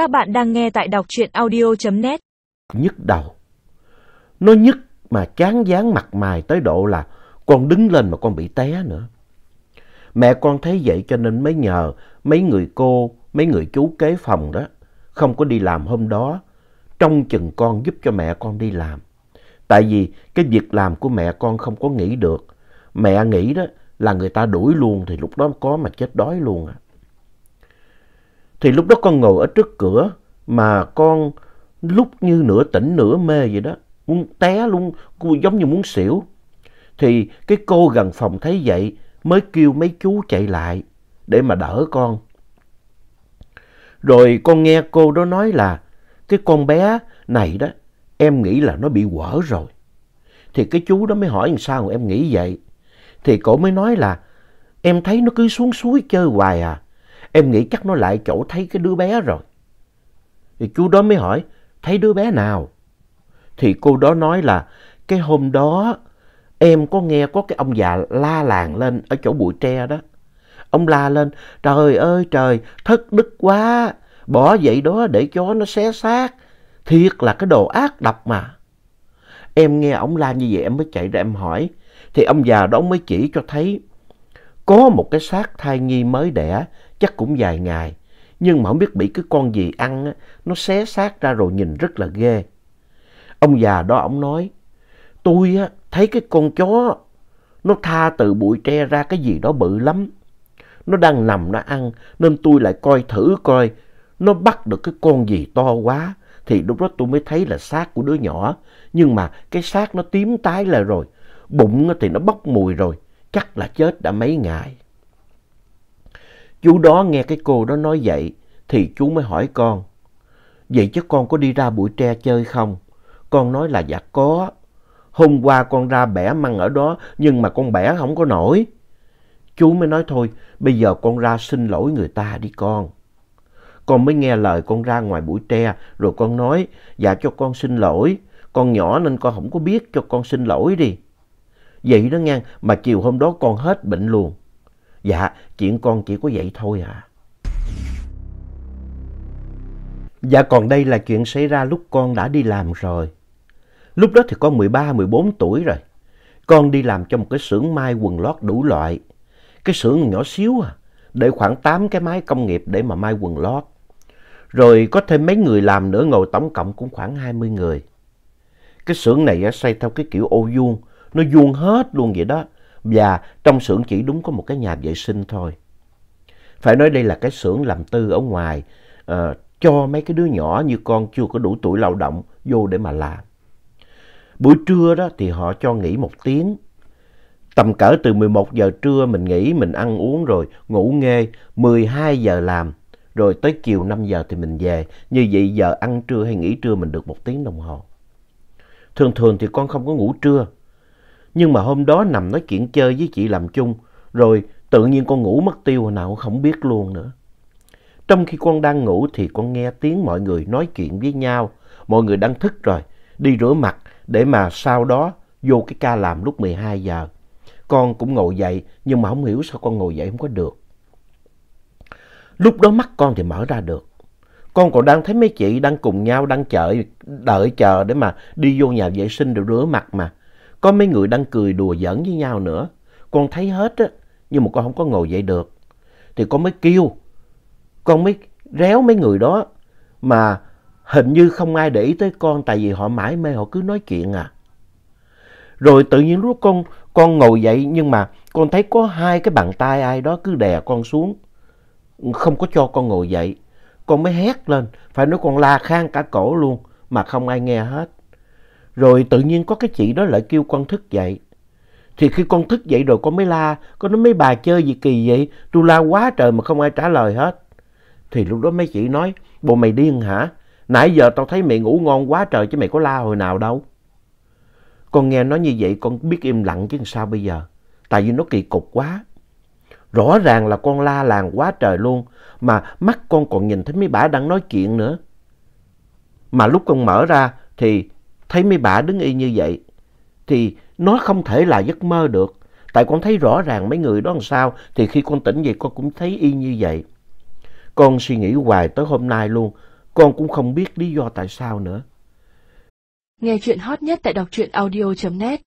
Các bạn đang nghe tại đọc truyện audio.net. nhức đầu. Nó nhức mà chán dán mặt mày tới độ là con đứng lên mà con bị té nữa. Mẹ con thấy vậy cho nên mới nhờ mấy người cô, mấy người chú kế phòng đó, không có đi làm hôm đó, trông chừng con giúp cho mẹ con đi làm. Tại vì cái việc làm của mẹ con không có nghỉ được. Mẹ nghĩ đó là người ta đuổi luôn thì lúc đó có mà chết đói luôn à. Thì lúc đó con ngồi ở trước cửa mà con lúc như nửa tỉnh nửa mê vậy đó. Muốn té luôn, giống như muốn xỉu. Thì cái cô gần phòng thấy vậy mới kêu mấy chú chạy lại để mà đỡ con. Rồi con nghe cô đó nói là cái con bé này đó em nghĩ là nó bị quở rồi. Thì cái chú đó mới hỏi làm sao em nghĩ vậy. Thì cổ mới nói là em thấy nó cứ xuống suối chơi hoài à. Em nghĩ chắc nó lại chỗ thấy cái đứa bé rồi. Thì chú đó mới hỏi, thấy đứa bé nào? Thì cô đó nói là cái hôm đó em có nghe có cái ông già la làng lên ở chỗ bụi tre đó. Ông la lên, trời ơi trời, thất đức quá, bỏ vậy đó để chó nó xé xác. Thiệt là cái đồ ác độc mà. Em nghe ông la như vậy em mới chạy ra em hỏi. Thì ông già đó mới chỉ cho thấy có một cái xác thai nhi mới đẻ chắc cũng vài ngày. Nhưng mà không biết bị cái con gì ăn, á, nó xé xác ra rồi nhìn rất là ghê. Ông già đó ông nói, tôi á, thấy cái con chó nó tha từ bụi tre ra cái gì đó bự lắm. Nó đang nằm nó ăn nên tôi lại coi thử coi nó bắt được cái con gì to quá. Thì lúc đó tôi mới thấy là xác của đứa nhỏ. Nhưng mà cái xác nó tím tái lại rồi. Bụng thì nó bốc mùi rồi. Chắc là chết đã mấy ngày. Chú đó nghe cái cô đó nói vậy thì chú mới hỏi con. Vậy chứ con có đi ra bụi tre chơi không? Con nói là dạ có. Hôm qua con ra bẻ măng ở đó, nhưng mà con bẻ không có nổi. Chú mới nói thôi, bây giờ con ra xin lỗi người ta đi con. Con mới nghe lời con ra ngoài bụi tre, rồi con nói dạ cho con xin lỗi. Con nhỏ nên con không có biết cho con xin lỗi đi. Vậy đó nghe, mà chiều hôm đó con hết bệnh luôn. Dạ, chuyện con chỉ có vậy thôi à. Dạ còn đây là chuyện xảy ra lúc con đã đi làm rồi. Lúc đó thì con 13-14 tuổi rồi. Con đi làm cho một cái xưởng may quần lót đủ loại. Cái xưởng nhỏ xíu à, để khoảng 8 cái máy công nghiệp để mà may quần lót. Rồi có thêm mấy người làm nữa ngồi tổng cộng cũng khoảng 20 người. Cái xưởng này xây theo cái kiểu ô vuông, nó vuông hết luôn vậy đó. Và trong xưởng chỉ đúng có một cái nhà vệ sinh thôi. Phải nói đây là cái xưởng làm tư ở ngoài uh, cho mấy cái đứa nhỏ như con chưa có đủ tuổi lao động vô để mà làm. Buổi trưa đó thì họ cho nghỉ một tiếng. Tầm cỡ từ 11 giờ trưa mình nghỉ, mình ăn uống rồi ngủ nghê, 12 giờ làm. Rồi tới chiều 5 giờ thì mình về. Như vậy giờ ăn trưa hay nghỉ trưa mình được một tiếng đồng hồ. Thường thường thì con không có ngủ trưa. Nhưng mà hôm đó nằm nói chuyện chơi với chị làm chung, rồi tự nhiên con ngủ mất tiêu hồi nào không biết luôn nữa. Trong khi con đang ngủ thì con nghe tiếng mọi người nói chuyện với nhau. Mọi người đang thức rồi, đi rửa mặt để mà sau đó vô cái ca làm lúc 12 giờ. Con cũng ngồi dậy nhưng mà không hiểu sao con ngồi dậy không có được. Lúc đó mắt con thì mở ra được. Con còn đang thấy mấy chị đang cùng nhau đang chờ, đợi chờ để mà đi vô nhà vệ sinh để rửa mặt mà. Có mấy người đang cười đùa giỡn với nhau nữa. Con thấy hết á, nhưng mà con không có ngồi dậy được. Thì con mới kêu, con mới réo mấy người đó. Mà hình như không ai để ý tới con tại vì họ mãi mê họ cứ nói chuyện à. Rồi tự nhiên lúc con, con ngồi dậy nhưng mà con thấy có hai cái bàn tay ai đó cứ đè con xuống. Không có cho con ngồi dậy. Con mới hét lên, phải nói con la khang cả cổ luôn mà không ai nghe hết. Rồi tự nhiên có cái chị đó lại kêu con thức dậy. Thì khi con thức dậy rồi con mới la, con nói mấy bà chơi gì kỳ vậy, tôi la quá trời mà không ai trả lời hết. Thì lúc đó mấy chị nói, bộ mày điên hả? Nãy giờ tao thấy mày ngủ ngon quá trời chứ mày có la hồi nào đâu. Con nghe nói như vậy con biết im lặng chứ sao bây giờ. Tại vì nó kỳ cục quá. Rõ ràng là con la làng quá trời luôn. Mà mắt con còn nhìn thấy mấy bà đang nói chuyện nữa. Mà lúc con mở ra thì thấy mấy bà đứng y như vậy. Thì nó không thể là giấc mơ được. Tại con thấy rõ ràng mấy người đó làm sao. Thì khi con tỉnh dậy con cũng thấy y như vậy. Con suy nghĩ hoài tới hôm nay luôn. con cũng không biết lý do tại sao nữa. Nghe chuyện hot nhất tại đọc truyện audio.net